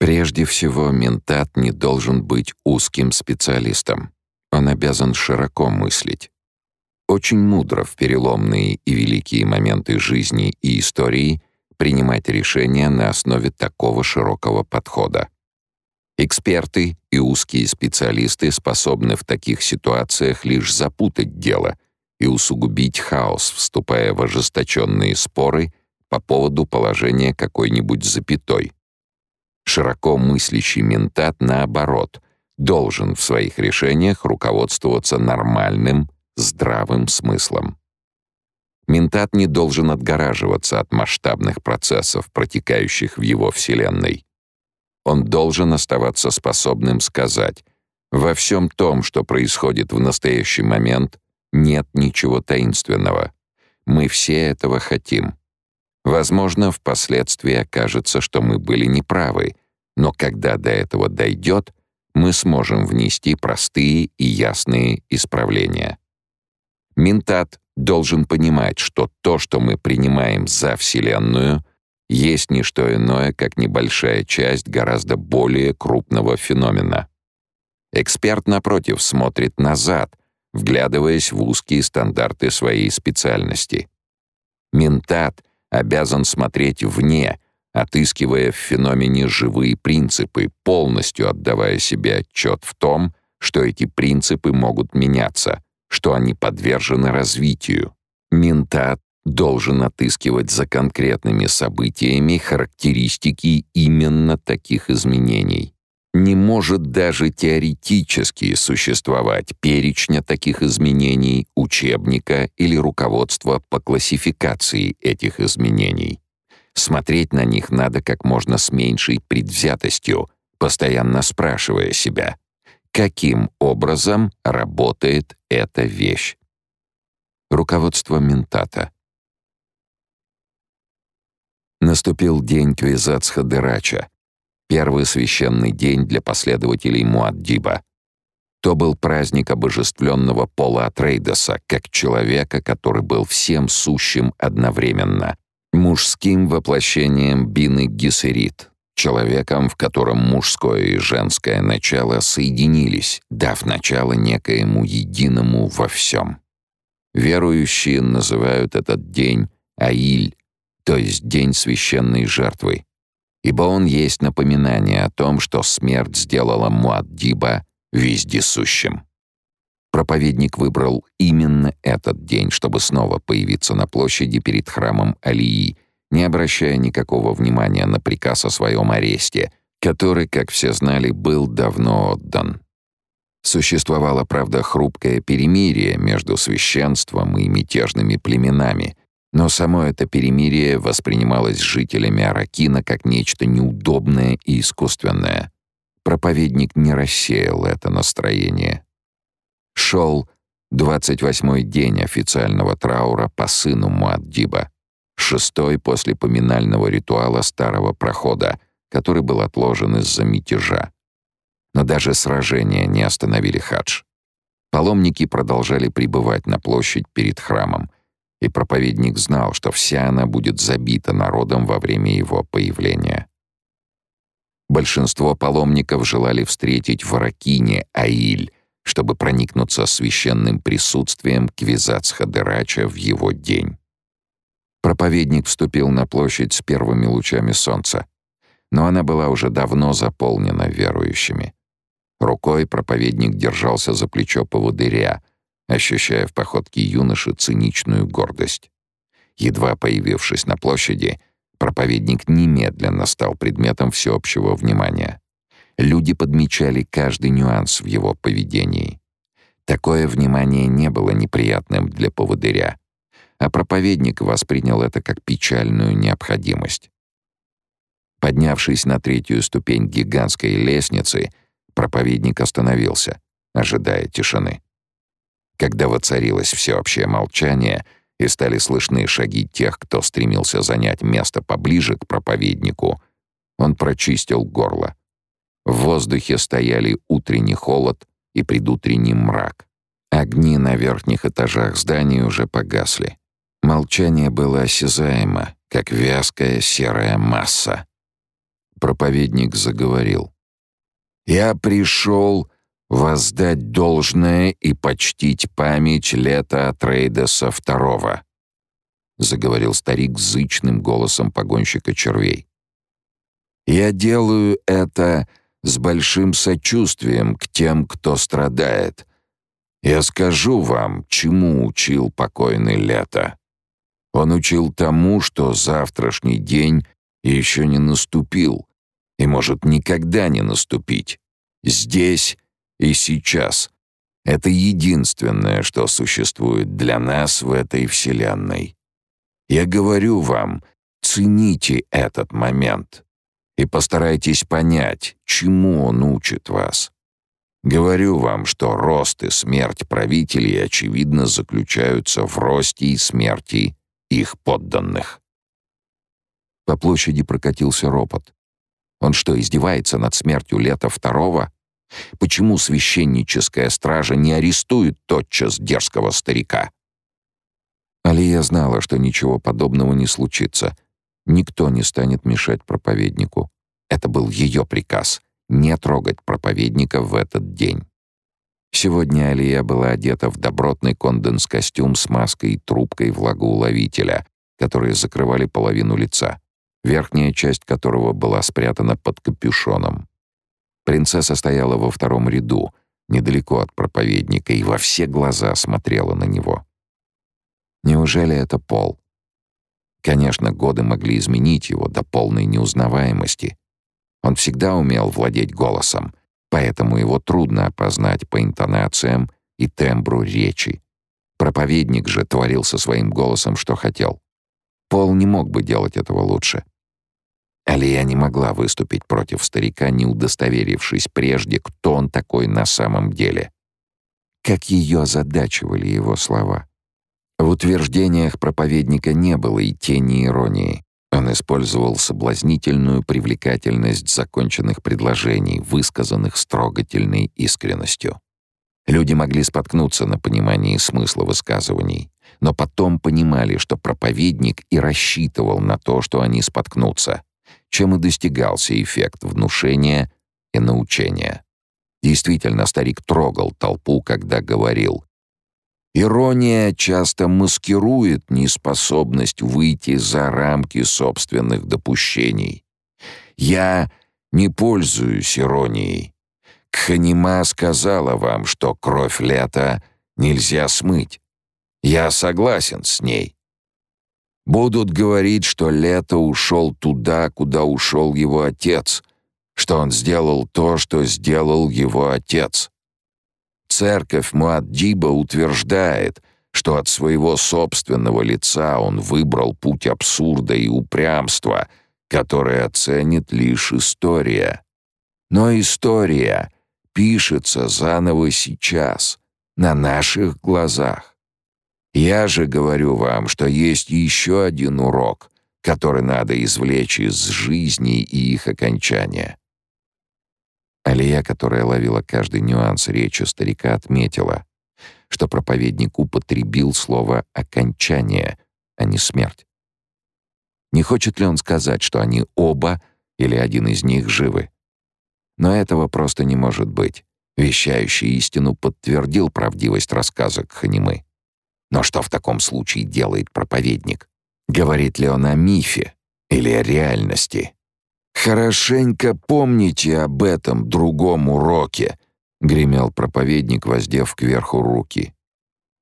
Прежде всего, ментат не должен быть узким специалистом. Он обязан широко мыслить. Очень мудро в переломные и великие моменты жизни и истории принимать решения на основе такого широкого подхода. Эксперты и узкие специалисты способны в таких ситуациях лишь запутать дело и усугубить хаос, вступая в ожесточенные споры по поводу положения какой-нибудь запятой. Широко мыслящий ментат, наоборот, должен в своих решениях руководствоваться нормальным, здравым смыслом. Ментат не должен отгораживаться от масштабных процессов, протекающих в его вселенной. Он должен оставаться способным сказать, во всем том, что происходит в настоящий момент, нет ничего таинственного. Мы все этого хотим. Возможно, впоследствии окажется, что мы были неправы, но когда до этого дойдет, мы сможем внести простые и ясные исправления. Ментат должен понимать, что то, что мы принимаем за Вселенную, есть не что иное, как небольшая часть гораздо более крупного феномена. Эксперт, напротив, смотрит назад, вглядываясь в узкие стандарты своей специальности. Ментат обязан смотреть вне, отыскивая в феномене живые принципы, полностью отдавая себе отчет в том, что эти принципы могут меняться, что они подвержены развитию. Ментат должен отыскивать за конкретными событиями характеристики именно таких изменений. Не может даже теоретически существовать перечня таких изменений, учебника или руководства по классификации этих изменений. Смотреть на них надо как можно с меньшей предвзятостью, постоянно спрашивая себя, каким образом работает эта вещь. Руководство ментата. Наступил день Квизацха-Дырача, первый священный день для последователей Муаддиба. То был праздник обожествленного Пола Атрейдеса, как человека, который был всем сущим одновременно, мужским воплощением Бины Гессерит, человеком, в котором мужское и женское начало соединились, дав начало некоему единому во всем. Верующие называют этот день Аиль, то есть день священной жертвы, ибо он есть напоминание о том, что смерть сделала Муаддиба вездесущим. Проповедник выбрал именно этот день, чтобы снова появиться на площади перед храмом Алии, не обращая никакого внимания на приказ о своем аресте, который, как все знали, был давно отдан. Существовало, правда, хрупкое перемирие между священством и мятежными племенами, но само это перемирие воспринималось жителями Аракина как нечто неудобное и искусственное. Проповедник не рассеял это настроение. Шел 28-й день официального траура по сыну Муаддиба, шестой после поминального ритуала старого прохода, который был отложен из-за мятежа. Но даже сражения не остановили хадж. Паломники продолжали пребывать на площадь перед храмом — и проповедник знал, что вся она будет забита народом во время его появления. Большинство паломников желали встретить в Аракине Аиль, чтобы проникнуться священным присутствием Квизацха-Дерача в его день. Проповедник вступил на площадь с первыми лучами солнца, но она была уже давно заполнена верующими. Рукой проповедник держался за плечо поводыря, ощущая в походке юноши циничную гордость. Едва появившись на площади, проповедник немедленно стал предметом всеобщего внимания. Люди подмечали каждый нюанс в его поведении. Такое внимание не было неприятным для поводыря, а проповедник воспринял это как печальную необходимость. Поднявшись на третью ступень гигантской лестницы, проповедник остановился, ожидая тишины. Когда воцарилось всеобщее молчание и стали слышны шаги тех, кто стремился занять место поближе к проповеднику, он прочистил горло. В воздухе стояли утренний холод и предутренний мрак. Огни на верхних этажах зданий уже погасли. Молчание было осязаемо, как вязкая серая масса. Проповедник заговорил. «Я пришел воздать должное и почтить память лета Трейдеса II», заговорил старик зычным голосом погонщика червей. «Я делаю это с большим сочувствием к тем, кто страдает. Я скажу вам, чему учил покойный Лето. Он учил тому, что завтрашний день еще не наступил и может никогда не наступить. Здесь и сейчас. Это единственное, что существует для нас в этой вселенной. Я говорю вам, цените этот момент и постарайтесь понять, чему он учит вас. Говорю вам, что рост и смерть правителей очевидно заключаются в росте и смерти их подданных. По площади прокатился ропот. Он что, издевается над смертью Лета Второго? Почему священническая стража не арестует тотчас дерзкого старика? Алия знала, что ничего подобного не случится. Никто не станет мешать проповеднику. Это был ее приказ — не трогать проповедника в этот день. Сегодня Алия была одета в добротный конденс-костюм с маской и трубкой влагоуловителя, которые закрывали половину лица, верхняя часть которого была спрятана под капюшоном. Принцесса стояла во втором ряду, недалеко от проповедника, и во все глаза смотрела на него. Неужели это Пол? Конечно, годы могли изменить его до полной неузнаваемости. Он всегда умел владеть голосом, поэтому его трудно опознать по интонациям и тембру речи. Проповедник же творил со своим голосом, что хотел. Пол не мог бы делать этого лучше. Алия не могла выступить против старика, не удостоверившись прежде, кто он такой на самом деле. Как ее озадачивали его слова. В утверждениях проповедника не было и тени иронии. Он использовал соблазнительную привлекательность законченных предложений, высказанных с трогательной искренностью. Люди могли споткнуться на понимании смысла высказываний, но потом понимали, что проповедник и рассчитывал на то, что они споткнутся, чем и достигался эффект внушения и научения. Действительно, старик трогал толпу, когда говорил Ирония часто маскирует неспособность выйти за рамки собственных допущений. Я не пользуюсь иронией. Кханима сказала вам, что кровь лета нельзя смыть. Я согласен с ней. Будут говорить, что лето ушел туда, куда ушел его отец, что он сделал то, что сделал его отец. Церковь Муаддиба утверждает, что от своего собственного лица он выбрал путь абсурда и упрямства, который оценит лишь история. Но история пишется заново сейчас, на наших глазах. Я же говорю вам, что есть еще один урок, который надо извлечь из жизни и их окончания. Алия, которая ловила каждый нюанс речи старика, отметила, что проповедник употребил слово «окончание», а не «смерть». Не хочет ли он сказать, что они оба или один из них живы? Но этого просто не может быть. Вещающий истину подтвердил правдивость рассказа Ханимы. Но что в таком случае делает проповедник? Говорит ли он о мифе или о реальности? «Хорошенько помните об этом другом уроке», — гремел проповедник, воздев кверху руки.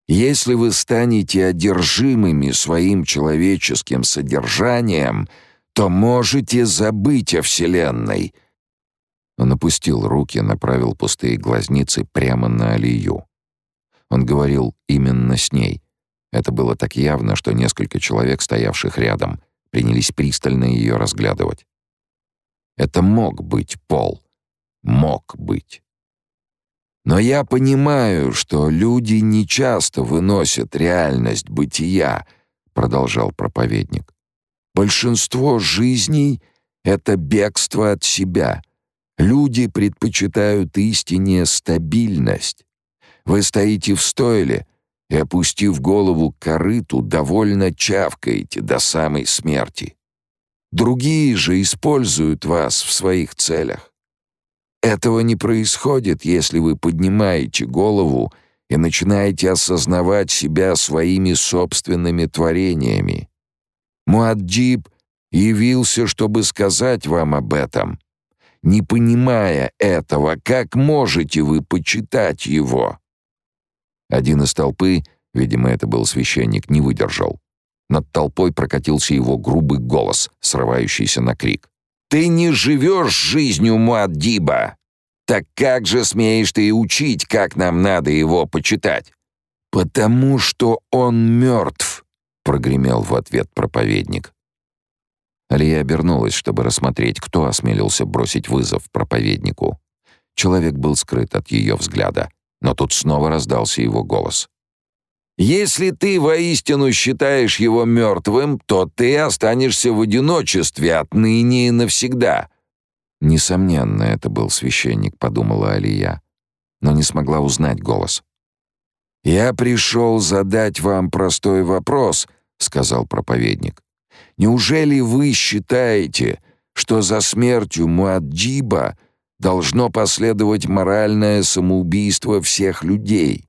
«Если вы станете одержимыми своим человеческим содержанием, то можете забыть о Вселенной». Он опустил руки, направил пустые глазницы прямо на Алию. Он говорил именно с ней. Это было так явно, что несколько человек, стоявших рядом, принялись пристально ее разглядывать. Это мог быть Пол. Мог быть. Но я понимаю, что люди не часто выносят реальность бытия, продолжал проповедник. Большинство жизней — это бегство от себя. Люди предпочитают истине стабильность. Вы стоите в стойле и, опустив голову к корыту, довольно чавкаете до самой смерти. Другие же используют вас в своих целях. Этого не происходит, если вы поднимаете голову и начинаете осознавать себя своими собственными творениями. Муаддиб явился, чтобы сказать вам об этом. Не понимая этого, как можете вы почитать его? Один из толпы, видимо, это был священник, не выдержал. Над толпой прокатился его грубый голос, срывающийся на крик. «Ты не живешь жизнью Муаддиба! Так как же смеешь ты учить, как нам надо его почитать?» «Потому что он мертв!» — прогремел в ответ проповедник. Алия обернулась, чтобы рассмотреть, кто осмелился бросить вызов проповеднику. Человек был скрыт от ее взгляда, но тут снова раздался его голос. Если ты воистину считаешь его мертвым, то ты останешься в одиночестве отныне и навсегда». «Несомненно, это был священник», — подумала Алия, но не смогла узнать голос. «Я пришел задать вам простой вопрос», — сказал проповедник. «Неужели вы считаете, что за смертью Муаддиба должно последовать моральное самоубийство всех людей?»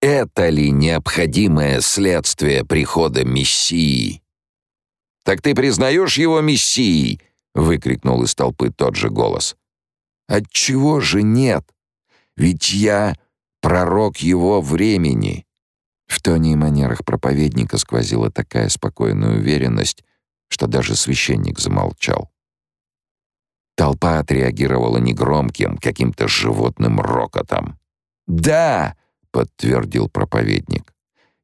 Это ли необходимое следствие прихода Мессии? «Так ты признаешь его Мессией?» — выкрикнул из толпы тот же голос. «Отчего же нет? Ведь я пророк его времени». В тоне и манерах проповедника сквозила такая спокойная уверенность, что даже священник замолчал. Толпа отреагировала негромким, каким-то животным рокотом. «Да!» Подтвердил проповедник.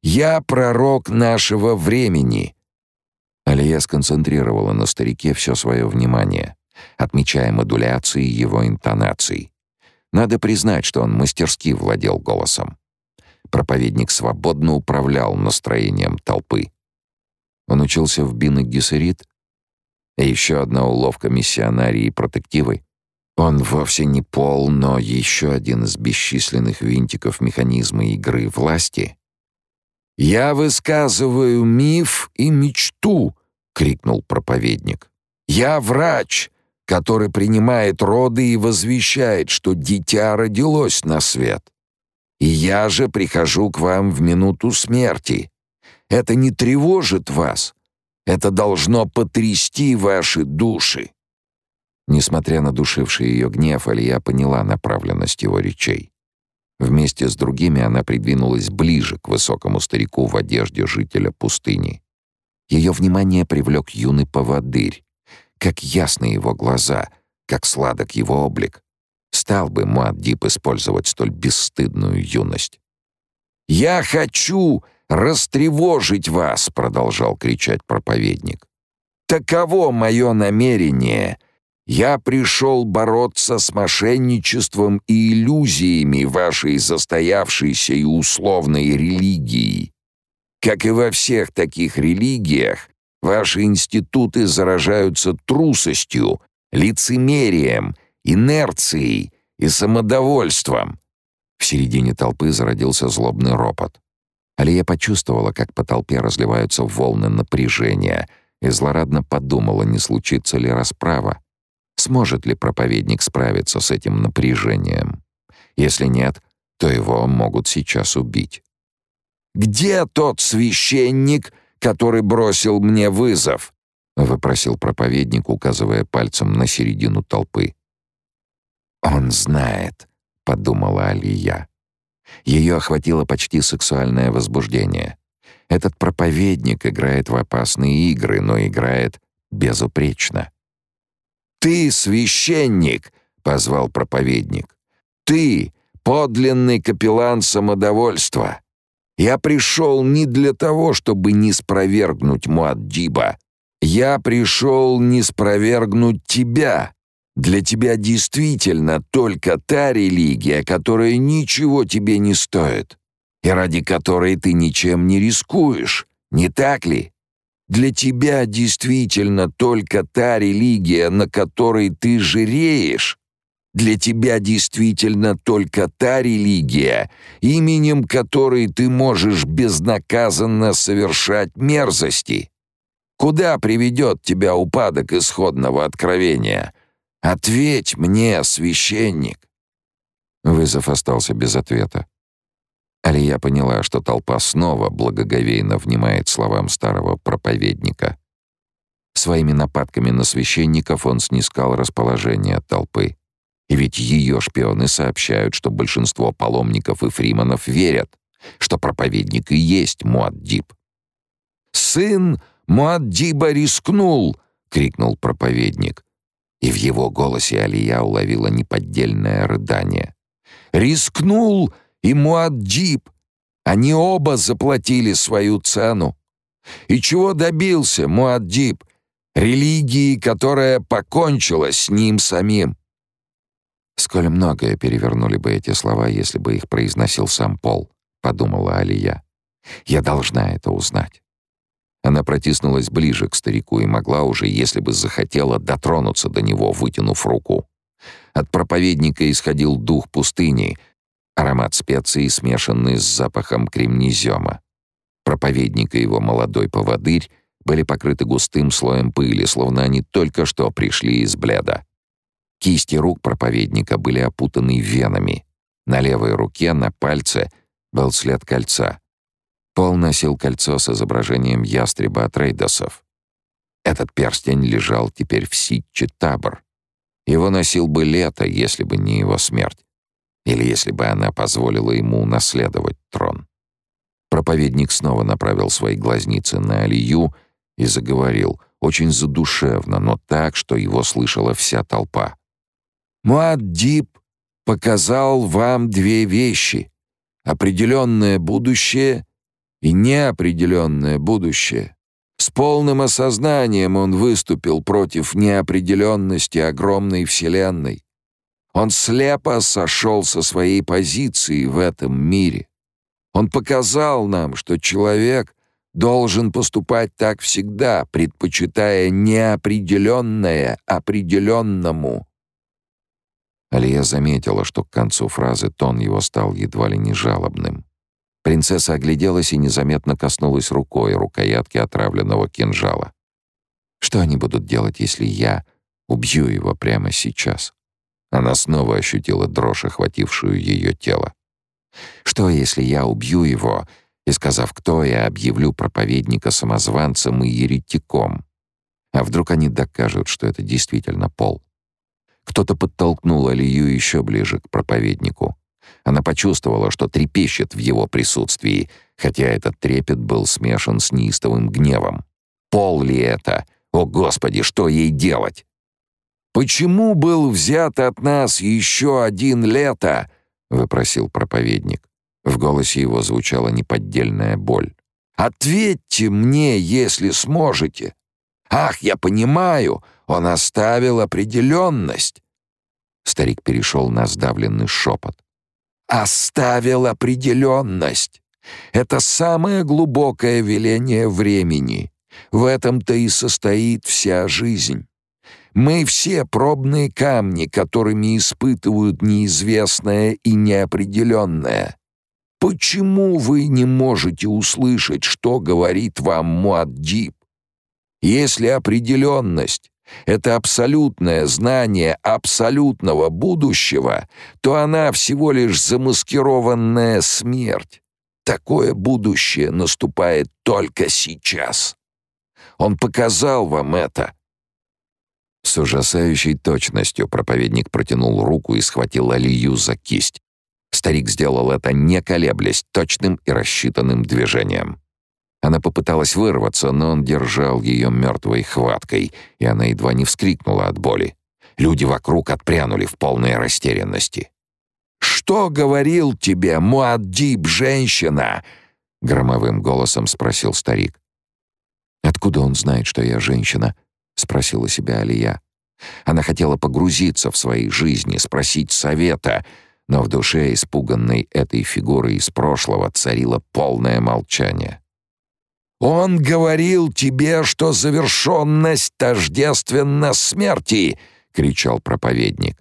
Я пророк нашего времени. Алия сконцентрировала на старике все свое внимание, отмечая модуляции его интонаций. Надо признать, что он мастерски владел голосом. Проповедник свободно управлял настроением толпы. Он учился в Бин и Еще одна уловка миссионарии и протективы. Он вовсе не пол, но еще один из бесчисленных винтиков механизма игры власти. «Я высказываю миф и мечту!» — крикнул проповедник. «Я врач, который принимает роды и возвещает, что дитя родилось на свет. И я же прихожу к вам в минуту смерти. Это не тревожит вас. Это должно потрясти ваши души. Несмотря на душивший ее гнев, Алия поняла направленность его речей. Вместе с другими она придвинулась ближе к высокому старику в одежде жителя пустыни. Ее внимание привлек юный поводырь. Как ясны его глаза, как сладок его облик. Стал бы Муаддиб использовать столь бесстыдную юность. «Я хочу растревожить вас!» — продолжал кричать проповедник. «Таково мое намерение — я пришел бороться с мошенничеством и иллюзиями вашей застоявшейся и условной религии. Как и во всех таких религиях, ваши институты заражаются трусостью, лицемерием, инерцией и самодовольством. В середине толпы зародился злобный ропот. Алия почувствовала, как по толпе разливаются волны напряжения, и злорадно подумала, не случится ли расправа. Сможет ли проповедник справиться с этим напряжением? Если нет, то его могут сейчас убить. «Где тот священник, который бросил мне вызов?» — выпросил проповедник, указывая пальцем на середину толпы. «Он знает», — подумала Алия. Ее охватило почти сексуальное возбуждение. Этот проповедник играет в опасные игры, но играет безупречно. «Ты священник!» — позвал проповедник. «Ты — подлинный капеллан самодовольства. Я пришел не для того, чтобы не спровергнуть Муаддиба. Я пришел не спровергнуть тебя. Для тебя действительно только та религия, которая ничего тебе не стоит, и ради которой ты ничем не рискуешь, не так ли?» Для тебя действительно только та религия, на которой ты жиреешь. Для тебя действительно только та религия, именем которой ты можешь безнаказанно совершать мерзости. Куда приведет тебя упадок исходного откровения? Ответь мне, священник!» Вызов остался без ответа. Алия поняла, что толпа снова благоговейно внимает словам старого проповедника. Своими нападками на священников он снискал расположение толпы. И ведь ее шпионы сообщают, что большинство паломников и фриманов верят, что проповедник и есть Муаддиб. «Сын Муаддиба рискнул!» — крикнул проповедник. И в его голосе Алия уловила неподдельное рыдание. «Рискнул и Муаддиб! Они оба заплатили свою цену. И чего добился Муаддиб? Религии, которая покончила с ним самим. Сколь многое перевернули бы эти слова, если бы их произносил сам Пол, подумала Алия. Я должна это узнать. Она протиснулась ближе к старику и могла уже, если бы захотела, дотронуться до него, вытянув руку. От проповедника исходил дух пустыни, аромат специй, смешанный с запахом кремнезема. Проповедник и его молодой поводырь были покрыты густым слоем пыли, словно они только что пришли из бледа. Кисти рук проповедника были опутаны венами. На левой руке, на пальце, был след кольца. Пол носил кольцо с изображением ястреба от рейдосов. Этот перстень лежал теперь в ситче табор. Его носил бы лето, если бы не его смерть. Или если бы она позволила ему унаследовать трон. Проповедник снова направил свои глазницы на Алию и заговорил, очень задушевно, но так, что его слышала вся толпа. Муаддиб показал вам две вещи — определенное будущее и неопределенное будущее. С полным осознанием он выступил против неопределенности огромной Вселенной. Он слепо сошел со своей позиции в этом мире. Он показал нам, что человек должен поступать так всегда, предпочитая неопределенное определенному. Алия заметила, что к концу фразы тон его стал едва ли не жалобным. Принцесса огляделась и незаметно коснулась рукой рукоятки отравленного кинжала. Что они будут делать, если я убью его прямо сейчас? Она снова ощутила дрожь, охватившую ее тело. Что, если я убью его, и, сказав, кто я, объявлю проповедника самозванцем и еретиком? А вдруг они докажут, что это действительно Пол? Кто-то подтолкнул Алию еще ближе к проповеднику. Она почувствовала, что трепещет в его присутствии, хотя этот трепет был смешан с неистовым гневом. Пол ли это? О, Господи, что ей делать? «Почему был взят от нас еще один лето?» — выпросил проповедник. В голосе его звучала неподдельная боль. «Ответьте мне, если сможете. Ах, я понимаю, он оставил определенность. Старик перешел на сдавленный шепот. Оставил определенность. Это самое глубокое веление времени. В этом-то и состоит вся жизнь. Мы все пробные камни, которыми испытывают неизвестное и неопределенное. Почему вы не можете услышать, что говорит вам Муаддиб? Если определенность — это абсолютное знание абсолютного будущего, то она всего лишь замаскированная смерть. Такое будущее наступает только сейчас. Он показал вам это. С ужасающей точностью проповедник протянул руку и схватил Алию за кисть. Старик сделал это, не колеблясь, точным и рассчитанным движением. Она попыталась вырваться, но он держал ее мертвой хваткой, и она едва не вскрикнула от боли. Люди вокруг отпрянули в полной растерянности. «Что говорил тебе Муаддиб, женщина?» — громовым голосом спросил старик. «Откуда он знает, что я женщина?» — спросила себя Алия. Она хотела погрузиться в свои жизни, спросить совета, но в душе, испуганной этой фигурой из прошлого, царило полное молчание. Он говорил тебе, что завершенность тождественна смерти, кричал проповедник.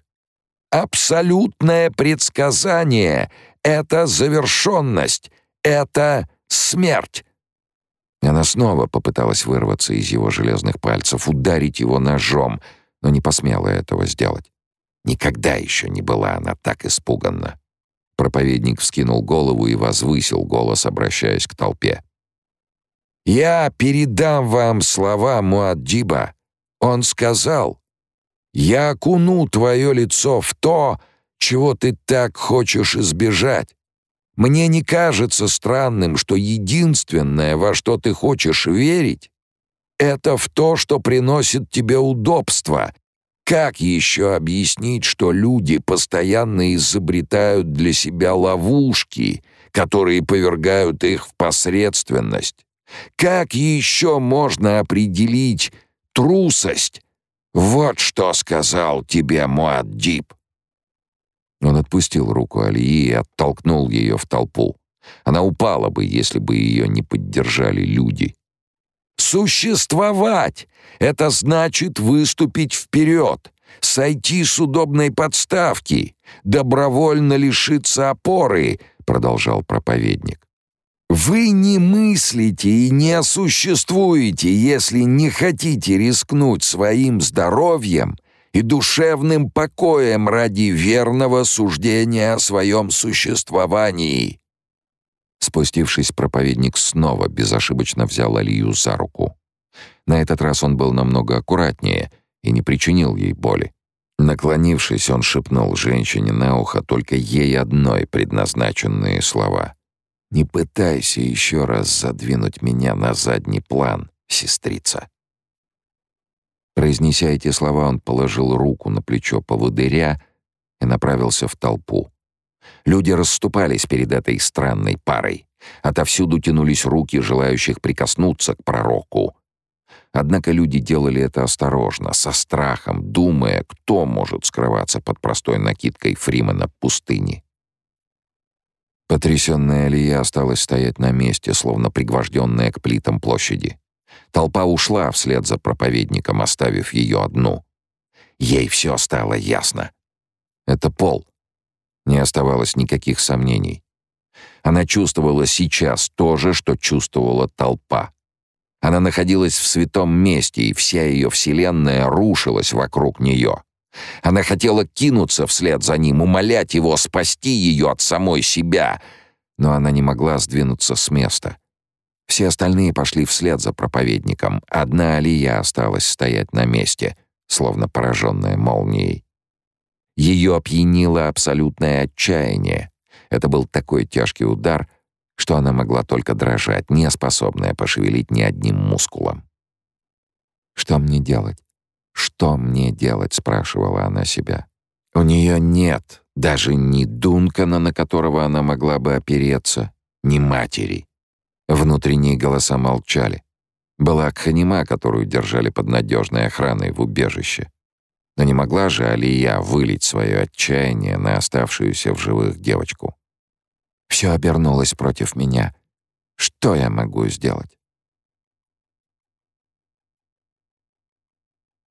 Абсолютное предсказание это завершенность, это смерть. Она снова попыталась вырваться из его железных пальцев, ударить его ножом, но не посмела этого сделать. Никогда еще не была она так испуганна. Проповедник вскинул голову и возвысил голос, обращаясь к толпе. «Я передам вам слова Муаддиба. Он сказал, «Я окуну твое лицо в то, чего ты так хочешь избежать. Мне не кажется странным, что единственное, во что ты хочешь верить, это в то, что приносит тебе удобство. Как еще объяснить, что люди постоянно изобретают для себя ловушки, которые повергают их в посредственность? Как еще можно определить трусость? Вот что сказал тебе Муаддиб. Он отпустил руку Алии и оттолкнул ее в толпу. Она упала бы, если бы ее не поддержали люди. «Существовать! Это значит выступить вперед, сойти с удобной подставки, добровольно лишиться опоры», — продолжал проповедник. «Вы не мыслите и не существуете, если не хотите рискнуть своим здоровьем и душевным покоем ради верного суждения о своем существовании». Спустившись, проповедник снова безошибочно взял Алию за руку. На этот раз он был намного аккуратнее и не причинил ей боли. Наклонившись, он шепнул женщине на ухо только ей одной предназначенные слова. «Не пытайся еще раз задвинуть меня на задний план, сестрица». Произнеся эти слова, он положил руку на плечо поводыря и направился в толпу. Люди расступались перед этой странной парой. Отовсюду тянулись руки желающих прикоснуться к пророку. Однако люди делали это осторожно, со страхом, думая, кто может скрываться под простой накидкой Фримена пустыни. Потрясённая Алия осталась стоять на месте, словно пригвожденная к плитам площади. Толпа ушла вслед за проповедником, оставив ее одну. Ей все стало ясно. Это пол. Не оставалось никаких сомнений. Она чувствовала сейчас то же, что чувствовала толпа. Она находилась в святом месте, и вся ее вселенная рушилась вокруг нее. Она хотела кинуться вслед за ним, умолять его спасти ее от самой себя, но она не могла сдвинуться с места. Все остальные пошли вслед за проповедником. Одна Алия осталась стоять на месте, словно пораженная молнией. Ее опьянило абсолютное отчаяние. Это был такой тяжкий удар, что она могла только дрожать, не способная пошевелить ни одним мускулом. «Что мне делать? Что мне делать?» — спрашивала она себя. У нее нет даже ни Дункана, на которого она могла бы опереться, ни матери. Внутренние голоса молчали. Была Кханима, которую держали под надежной охраной в убежище. Но не могла же Алия вылить свое отчаяние на оставшуюся в живых девочку. Все обернулось против меня. Что я могу сделать?